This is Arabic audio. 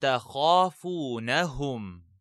تخافونهم.